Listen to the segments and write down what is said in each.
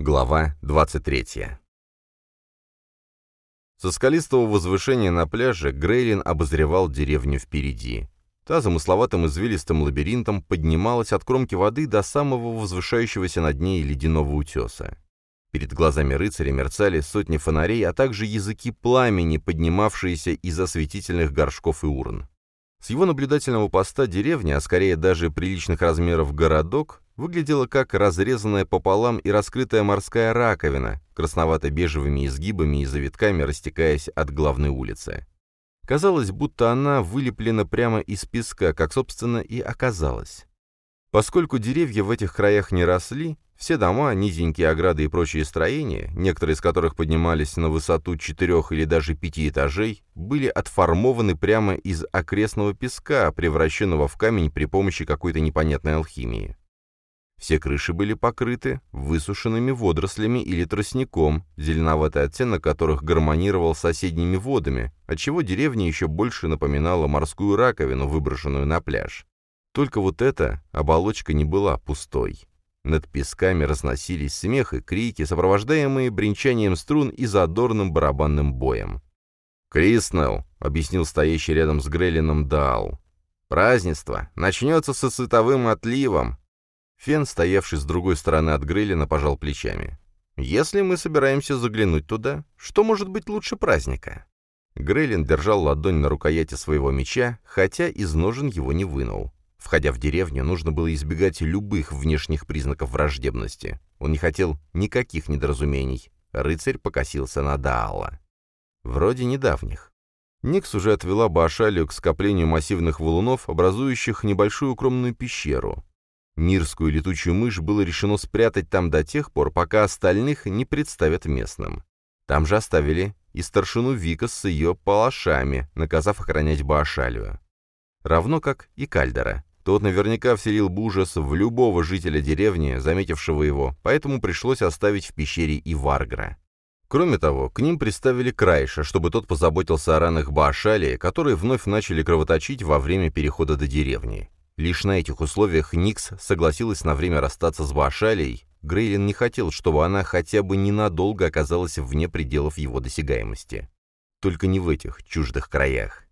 Глава 23 Со скалистого возвышения на пляже Грейлин обозревал деревню впереди. Та замысловатым извилистым лабиринтом поднималась от кромки воды до самого возвышающегося над ней ледяного утеса. Перед глазами рыцаря мерцали сотни фонарей, а также языки пламени, поднимавшиеся из осветительных горшков и урн. С его наблюдательного поста деревня, а скорее даже приличных размеров городок, выглядела как разрезанная пополам и раскрытая морская раковина, красновато-бежевыми изгибами и завитками растекаясь от главной улицы. Казалось, будто она вылеплена прямо из песка, как, собственно, и оказалось. Поскольку деревья в этих краях не росли, все дома, низенькие ограды и прочие строения, некоторые из которых поднимались на высоту четырех или даже пяти этажей, были отформованы прямо из окрестного песка, превращенного в камень при помощи какой-то непонятной алхимии. Все крыши были покрыты высушенными водорослями или тростником, зеленоватый оттенок которых гармонировал с соседними водами, отчего деревня еще больше напоминала морскую раковину, выброшенную на пляж. Только вот эта оболочка не была пустой. Над песками разносились смех и крики, сопровождаемые бренчанием струн и задорным барабанным боем. «Криснелл», — объяснил стоящий рядом с Грейлином Даал. «Празднество начнется со световым отливом, Фен, стоявший с другой стороны от Грейлина, пожал плечами. «Если мы собираемся заглянуть туда, что может быть лучше праздника?» Грейлин держал ладонь на рукояти своего меча, хотя из ножен его не вынул. Входя в деревню, нужно было избегать любых внешних признаков враждебности. Он не хотел никаких недоразумений. Рыцарь покосился на Даала. Вроде недавних. Никс уже отвела Баашалию к скоплению массивных валунов, образующих небольшую укромную пещеру. Мирскую летучую мышь было решено спрятать там до тех пор, пока остальных не представят местным. Там же оставили и старшину Викас с ее палашами, наказав охранять Баашалию. Равно как и Кальдера. Тот наверняка вселил бы ужас в любого жителя деревни, заметившего его, поэтому пришлось оставить в пещере и Варгра. Кроме того, к ним приставили Крайша, чтобы тот позаботился о ранах Баашалии, которые вновь начали кровоточить во время перехода до деревни. Лишь на этих условиях Никс согласилась на время расстаться с Баашалией. Грейлин не хотел, чтобы она хотя бы ненадолго оказалась вне пределов его досягаемости. Только не в этих чуждых краях.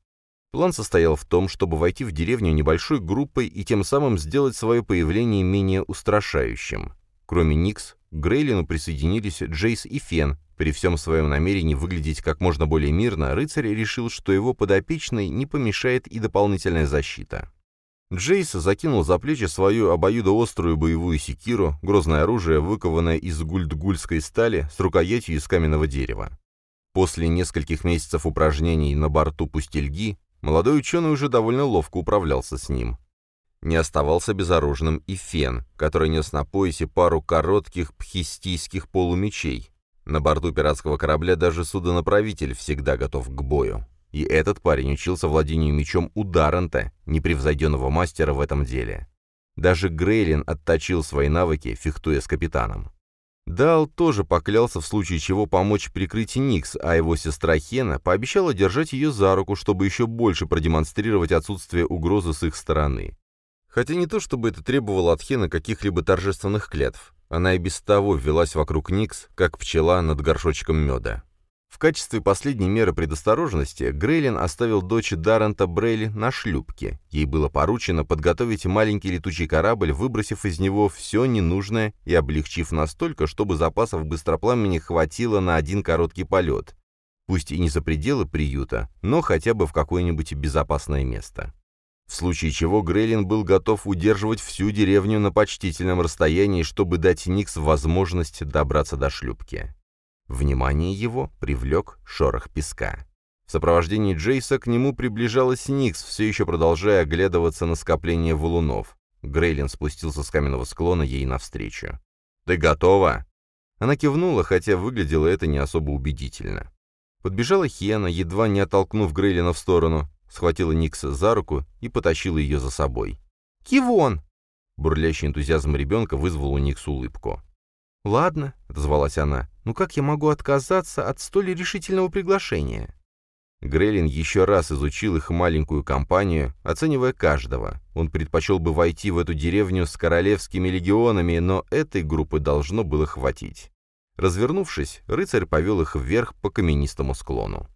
План состоял в том, чтобы войти в деревню небольшой группой и тем самым сделать свое появление менее устрашающим. Кроме Никс, к Грейлину присоединились Джейс и Фен. При всем своем намерении выглядеть как можно более мирно, рыцарь решил, что его подопечной не помешает и дополнительная защита. Джейс закинул за плечи свою обоюдоострую боевую секиру, грозное оружие, выкованное из гульдгульской стали с рукоятью из каменного дерева. После нескольких месяцев упражнений на борту пустельги, молодой ученый уже довольно ловко управлялся с ним. Не оставался безоружным и Фен, который нес на поясе пару коротких пхистийских полумечей. На борту пиратского корабля даже судонаправитель всегда готов к бою. И этот парень учился владению мечом у Даррента, непревзойденного мастера в этом деле. Даже Грейлин отточил свои навыки, фехтуя с капитаном. Дал тоже поклялся в случае чего помочь прикрыть Никс, а его сестра Хена пообещала держать ее за руку, чтобы еще больше продемонстрировать отсутствие угрозы с их стороны. Хотя не то, чтобы это требовало от Хены каких-либо торжественных клятв. Она и без того велась вокруг Никс, как пчела над горшочком меда. В качестве последней меры предосторожности Грейлин оставил дочь Даррента Брейли на шлюпке. Ей было поручено подготовить маленький летучий корабль, выбросив из него все ненужное и облегчив настолько, чтобы запасов быстропламени хватило на один короткий полет. Пусть и не за пределы приюта, но хотя бы в какое-нибудь безопасное место. В случае чего Грейлин был готов удерживать всю деревню на почтительном расстоянии, чтобы дать Никс возможность добраться до шлюпки. Внимание его привлек шорох песка. В сопровождении Джейса к нему приближалась Никс, все еще продолжая оглядываться на скопление валунов. Грейлин спустился с каменного склона ей навстречу. «Ты готова?» Она кивнула, хотя выглядело это не особо убедительно. Подбежала Хена, едва не оттолкнув Грейлина в сторону, схватила Никс за руку и потащила ее за собой. «Кивон!» Бурлящий энтузиазм ребенка вызвал у Никс улыбку. «Ладно», — отозвалась она, — «ну как я могу отказаться от столь решительного приглашения?» Грелин еще раз изучил их маленькую компанию, оценивая каждого. Он предпочел бы войти в эту деревню с королевскими легионами, но этой группы должно было хватить. Развернувшись, рыцарь повел их вверх по каменистому склону.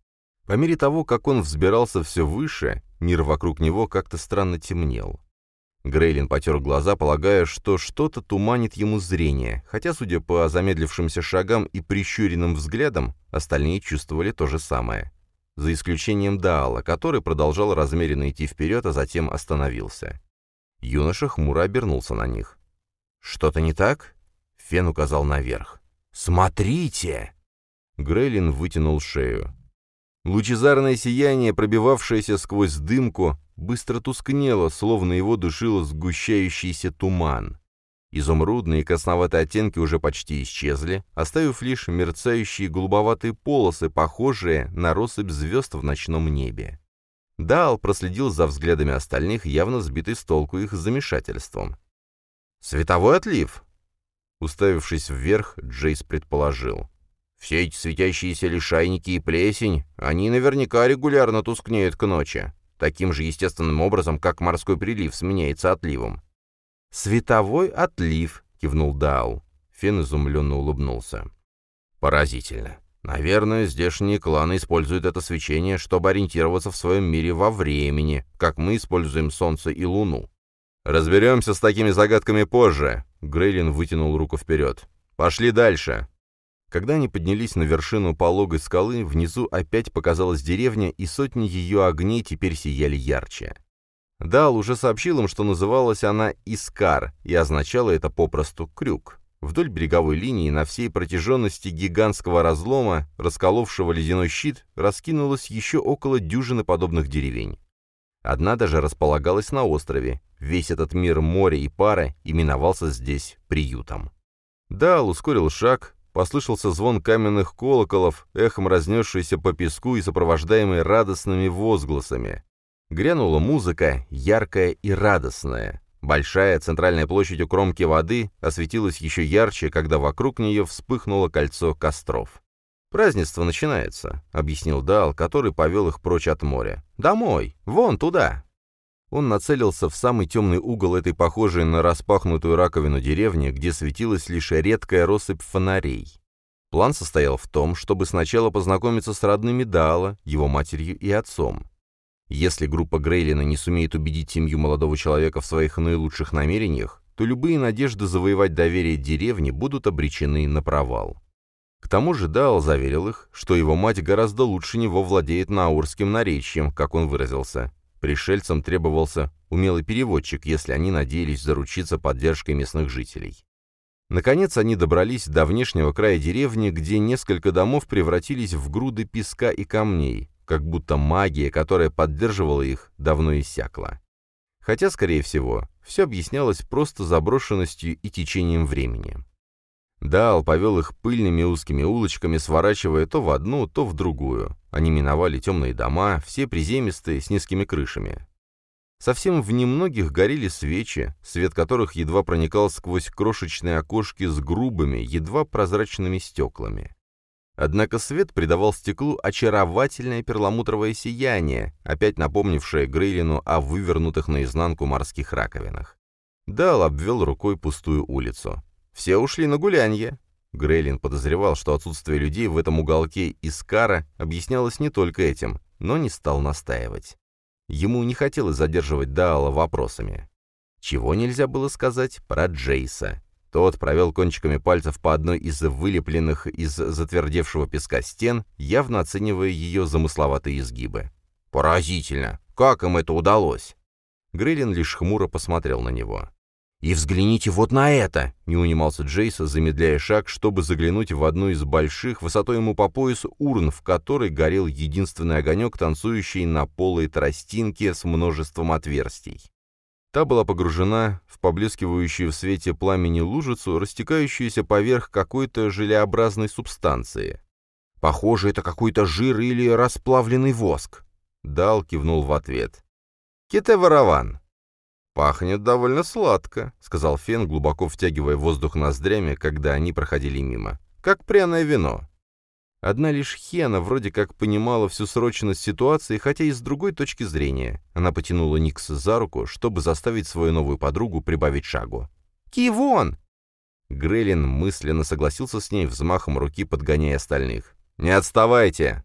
По мере того, как он взбирался все выше, мир вокруг него как-то странно темнел. Грейлин потер глаза, полагая, что что-то туманит ему зрение, хотя, судя по замедлившимся шагам и прищуренным взглядам, остальные чувствовали то же самое. За исключением Даала, который продолжал размеренно идти вперед, а затем остановился. Юноша хмуро обернулся на них. «Что-то не так?» Фен указал наверх. «Смотрите!» Грейлин вытянул шею. Лучезарное сияние, пробивавшееся сквозь дымку, быстро тускнело, словно его душил сгущающийся туман. Изумрудные и красноватые оттенки уже почти исчезли, оставив лишь мерцающие голубоватые полосы, похожие на россыпь звезд в ночном небе. Дал проследил за взглядами остальных, явно сбитый с толку их замешательством. «Световой отлив!» Уставившись вверх, Джейс предположил. Все эти светящиеся лишайники и плесень, они наверняка регулярно тускнеют к ночи, таким же естественным образом, как морской прилив сменяется отливом. «Световой отлив», — кивнул Дау. Фен изумленно улыбнулся. «Поразительно. Наверное, здешние кланы используют это свечение, чтобы ориентироваться в своем мире во времени, как мы используем Солнце и Луну. Разберемся с такими загадками позже», — Грейлин вытянул руку вперед. «Пошли дальше». Когда они поднялись на вершину пологой скалы, внизу опять показалась деревня, и сотни ее огней теперь сияли ярче. Дал уже сообщил им, что называлась она Искар, и означало это попросту «крюк». Вдоль береговой линии на всей протяженности гигантского разлома, расколовшего ледяной щит, раскинулось еще около дюжины подобных деревень. Одна даже располагалась на острове. Весь этот мир моря и пара именовался здесь приютом. Дал ускорил шаг, Послышался звон каменных колоколов, эхом разнесшийся по песку и сопровождаемый радостными возгласами. Грянула музыка, яркая и радостная. Большая центральная площадь у кромки воды осветилась еще ярче, когда вокруг нее вспыхнуло кольцо костров. «Празднество начинается», — объяснил Дал, который повел их прочь от моря. «Домой! Вон туда!» Он нацелился в самый темный угол этой похожей на распахнутую раковину деревни, где светилась лишь редкая россыпь фонарей. План состоял в том, чтобы сначала познакомиться с родными Даала, его матерью и отцом. Если группа Грейлина не сумеет убедить семью молодого человека в своих наилучших намерениях, то любые надежды завоевать доверие деревни будут обречены на провал. К тому же Даал заверил их, что его мать гораздо лучше него владеет наурским наречием, как он выразился, Пришельцам требовался умелый переводчик, если они надеялись заручиться поддержкой местных жителей. Наконец они добрались до внешнего края деревни, где несколько домов превратились в груды песка и камней, как будто магия, которая поддерживала их, давно иссякла. Хотя, скорее всего, все объяснялось просто заброшенностью и течением времени. Дал повел их пыльными узкими улочками, сворачивая то в одну, то в другую. Они миновали темные дома, все приземистые, с низкими крышами. Совсем в немногих горели свечи, свет которых едва проникал сквозь крошечные окошки с грубыми, едва прозрачными стеклами. Однако свет придавал стеклу очаровательное перламутровое сияние, опять напомнившее Грейлину о вывернутых наизнанку морских раковинах. Дал обвел рукой пустую улицу. Все ушли на гулянье. Грейлин подозревал, что отсутствие людей в этом уголке Искара объяснялось не только этим, но не стал настаивать. Ему не хотелось задерживать Даала вопросами. Чего нельзя было сказать про Джейса? Тот провел кончиками пальцев по одной из вылепленных из затвердевшего песка стен, явно оценивая ее замысловатые изгибы. «Поразительно! Как им это удалось?» Грейлин лишь хмуро посмотрел на него. «И взгляните вот на это!» — не унимался Джейса, замедляя шаг, чтобы заглянуть в одну из больших, высотой ему по пояс, урн, в которой горел единственный огонек, танцующий на полой тростинке с множеством отверстий. Та была погружена в поблескивающую в свете пламени лужицу, растекающуюся поверх какой-то желеобразной субстанции. «Похоже, это какой-то жир или расплавленный воск!» Дал кивнул в ответ. «Ките-ворован!» «Пахнет довольно сладко», — сказал Фен, глубоко втягивая воздух ноздрями, когда они проходили мимо. «Как пряное вино». Одна лишь Хена вроде как понимала всю срочность ситуации, хотя и с другой точки зрения. Она потянула Никс за руку, чтобы заставить свою новую подругу прибавить шагу. «Кивон!» Грейлин мысленно согласился с ней взмахом руки, подгоняя остальных. «Не отставайте!»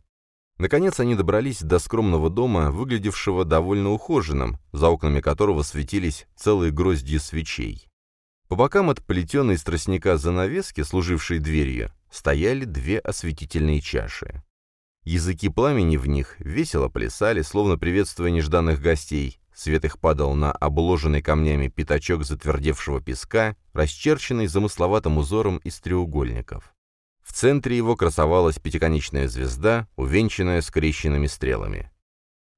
Наконец они добрались до скромного дома, выглядевшего довольно ухоженным, за окнами которого светились целые грозди свечей. По бокам от плетеной из тростника занавески, служившей дверью, стояли две осветительные чаши. Языки пламени в них весело плясали, словно приветствуя нежданных гостей. Свет их падал на обложенный камнями пятачок затвердевшего песка, расчерченный замысловатым узором из треугольников. Центре его красовалась пятиконечная звезда, увенчанная скрещенными стрелами.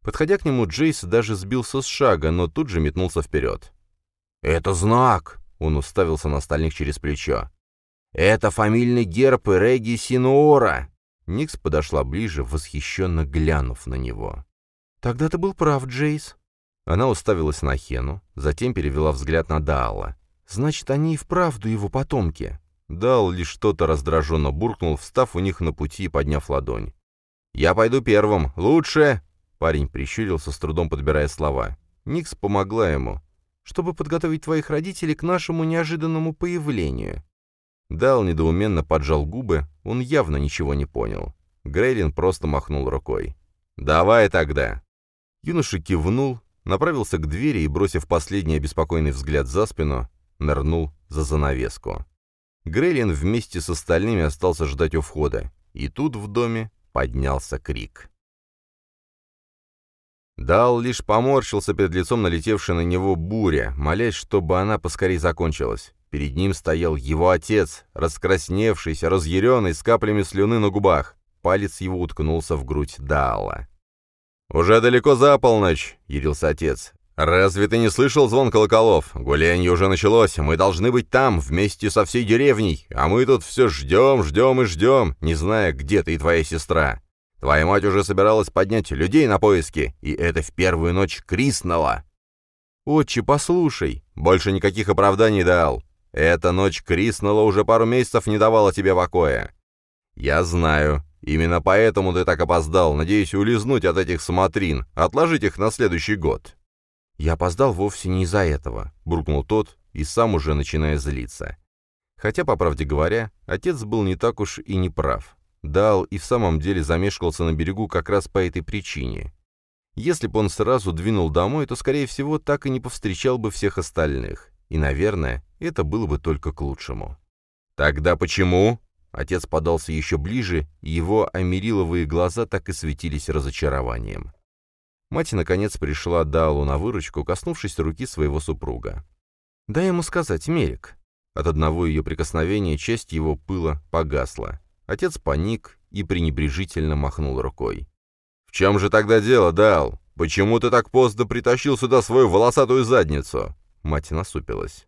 Подходя к нему, Джейс даже сбился с шага, но тут же метнулся вперед. «Это знак!» — он уставился на остальных через плечо. «Это фамильный герб Реги Синуора!» Никс подошла ближе, восхищенно глянув на него. «Тогда ты был прав, Джейс». Она уставилась на Хену, затем перевела взгляд на Даала. «Значит, они и вправду его потомки». Дал лишь что-то раздраженно буркнул, встав у них на пути и подняв ладонь. «Я пойду первым. Лучше!» Парень прищурился, с трудом подбирая слова. Никс помогла ему. «Чтобы подготовить твоих родителей к нашему неожиданному появлению». Дал недоуменно поджал губы, он явно ничего не понял. Грейлин просто махнул рукой. «Давай тогда!» Юноша кивнул, направился к двери и, бросив последний обеспокоенный взгляд за спину, нырнул за занавеску. Грейлин вместе с остальными остался ждать у входа, и тут в доме поднялся крик. Дал лишь поморщился перед лицом налетевшей на него буря, молясь, чтобы она поскорее закончилась. Перед ним стоял его отец, раскрасневшийся, разъяренный, с каплями слюны на губах. Палец его уткнулся в грудь Даала. «Уже далеко за полночь», — ярился отец. «Разве ты не слышал звон колоколов? Гулянье уже началось, мы должны быть там, вместе со всей деревней, а мы тут все ждем, ждем и ждем, не зная, где ты и твоя сестра. Твоя мать уже собиралась поднять людей на поиски, и это в первую ночь Криснула». «Отче, послушай!» «Больше никаких оправданий дал. Эта ночь Криснула уже пару месяцев не давала тебе покоя. Я знаю. Именно поэтому ты так опоздал, надеюсь улизнуть от этих смотрин, отложить их на следующий год». «Я опоздал вовсе не из-за этого», — буркнул тот, и сам уже начиная злиться. Хотя, по правде говоря, отец был не так уж и не прав. Дал и в самом деле замешкался на берегу как раз по этой причине. Если бы он сразу двинул домой, то, скорее всего, так и не повстречал бы всех остальных. И, наверное, это было бы только к лучшему. «Тогда почему?» Отец подался еще ближе, и его америловые глаза так и светились разочарованием. Мать, наконец, пришла Далу на выручку, коснувшись руки своего супруга. «Дай ему сказать, Мерик». От одного ее прикосновения часть его пыла погасла. Отец паник и пренебрежительно махнул рукой. «В чем же тогда дело, Дал? Почему ты так поздно притащил сюда свою волосатую задницу?» Мать насупилась.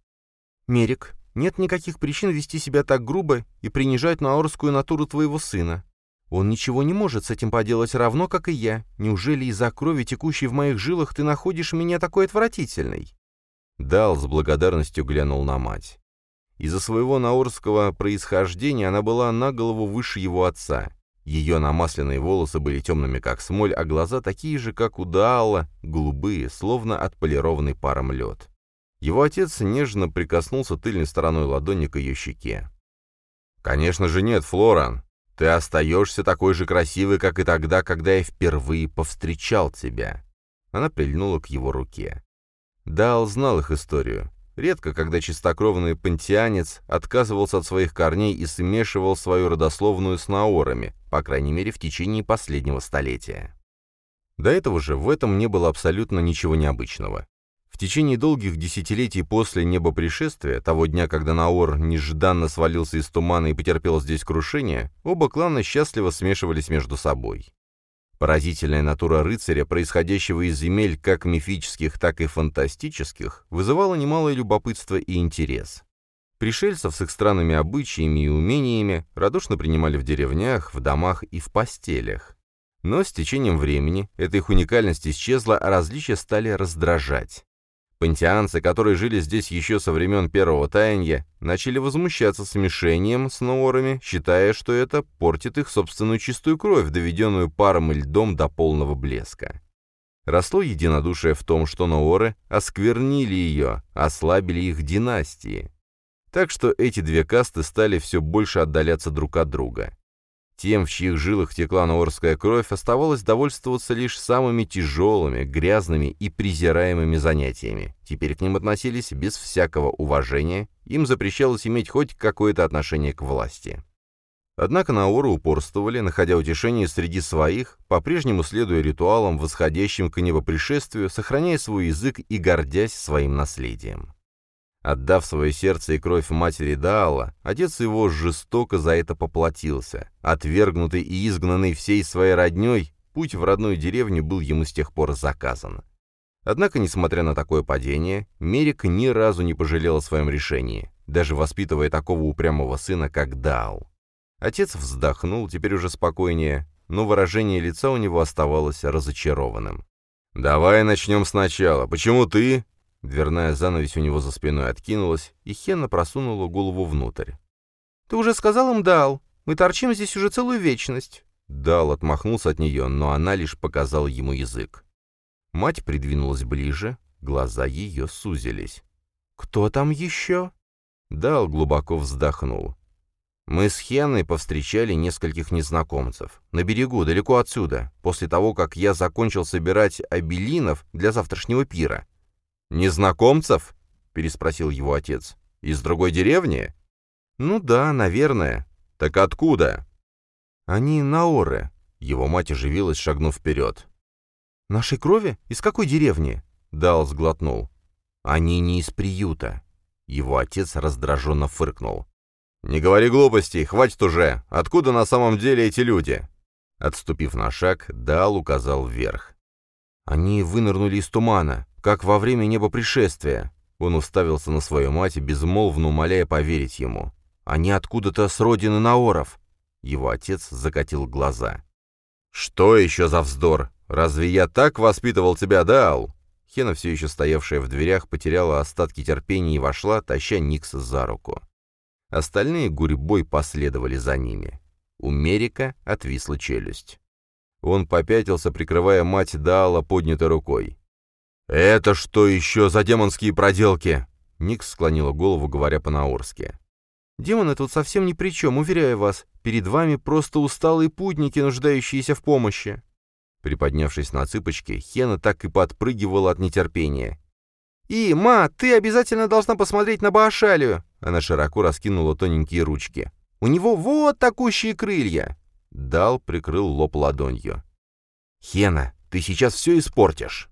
«Мерик, нет никаких причин вести себя так грубо и принижать наорскую натуру твоего сына. Он ничего не может с этим поделать, равно как и я. Неужели из-за крови, текущей в моих жилах, ты находишь меня такой отвратительной?» Дал с благодарностью глянул на мать. Из-за своего наорского происхождения она была на голову выше его отца. Ее намасленные волосы были темными, как смоль, а глаза такие же, как у Даала, голубые, словно отполированный паром лед. Его отец нежно прикоснулся тыльной стороной ладони к ее щеке. «Конечно же нет, Флоран. Ты остаешься такой же красивой, как и тогда, когда я впервые повстречал тебя». Она прильнула к его руке. Дал знал их историю. Редко, когда чистокровный пантеанец отказывался от своих корней и смешивал свою родословную с наорами, по крайней мере, в течение последнего столетия. До этого же в этом не было абсолютно ничего необычного. В течение долгих десятилетий после небопришествия, того дня, когда Наор нежданно свалился из тумана и потерпел здесь крушение, оба клана счастливо смешивались между собой. Поразительная натура рыцаря, происходящего из земель как мифических, так и фантастических, вызывала немалое любопытство и интерес. Пришельцев с их странными обычаями и умениями радушно принимали в деревнях, в домах и в постелях. Но с течением времени эта их уникальность исчезла, а различия стали раздражать. Пантеанцы, которые жили здесь еще со времен Первого Таяния, начали возмущаться смешением с ноорами, считая, что это портит их собственную чистую кровь, доведенную паром и льдом до полного блеска. Росло единодушие в том, что нооры осквернили ее, ослабили их династии. Так что эти две касты стали все больше отдаляться друг от друга. Тем, в чьих жилах текла наорская кровь, оставалось довольствоваться лишь самыми тяжелыми, грязными и презираемыми занятиями. Теперь к ним относились без всякого уважения, им запрещалось иметь хоть какое-то отношение к власти. Однако наоры упорствовали, находя утешение среди своих, по-прежнему следуя ритуалам, восходящим к небопришествию, сохраняя свой язык и гордясь своим наследием. Отдав свое сердце и кровь матери Даала, отец его жестоко за это поплатился. Отвергнутый и изгнанный всей своей родней, путь в родную деревню был ему с тех пор заказан. Однако, несмотря на такое падение, Мерик ни разу не пожалел о своем решении, даже воспитывая такого упрямого сына, как Даал. Отец вздохнул, теперь уже спокойнее, но выражение лица у него оставалось разочарованным. «Давай начнем сначала. Почему ты, Дверная занавесь у него за спиной откинулась, и Хенна просунула голову внутрь. «Ты уже сказал им, Дал? Мы торчим здесь уже целую вечность». Дал отмахнулся от нее, но она лишь показала ему язык. Мать придвинулась ближе, глаза ее сузились. «Кто там еще?» Дал глубоко вздохнул. Мы с Хенной повстречали нескольких незнакомцев. На берегу, далеко отсюда, после того, как я закончил собирать абелинов для завтрашнего пира. «Незнакомцев?» — переспросил его отец. «Из другой деревни?» «Ну да, наверное. Так откуда?» «Они наоры». Его мать оживилась, шагнув вперед. «Нашей крови? Из какой деревни?» Дал сглотнул. «Они не из приюта». Его отец раздраженно фыркнул. «Не говори глупостей, хватит уже! Откуда на самом деле эти люди?» Отступив на шаг, Дал указал вверх. «Они вынырнули из тумана как во время небопришествия. Он уставился на свою мать, безмолвно умоляя поверить ему. «Они откуда-то с родины Наоров!» Его отец закатил глаза. «Что еще за вздор? Разве я так воспитывал тебя, Даал?» Хена, все еще стоявшая в дверях, потеряла остатки терпения и вошла, таща Никса за руку. Остальные гурьбой последовали за ними. У Мерика отвисла челюсть. Он попятился, прикрывая мать Даала поднятой рукой. «Это что еще за демонские проделки?» Никс склонила голову, говоря по-наурски. «Демоны тут совсем ни при чем, уверяю вас. Перед вами просто усталые путники, нуждающиеся в помощи». Приподнявшись на цыпочки, Хена так и подпрыгивала от нетерпения. «И, ма, ты обязательно должна посмотреть на Баашалию!» Она широко раскинула тоненькие ручки. «У него вот такущие крылья!» Дал прикрыл лоб ладонью. «Хена, ты сейчас все испортишь!»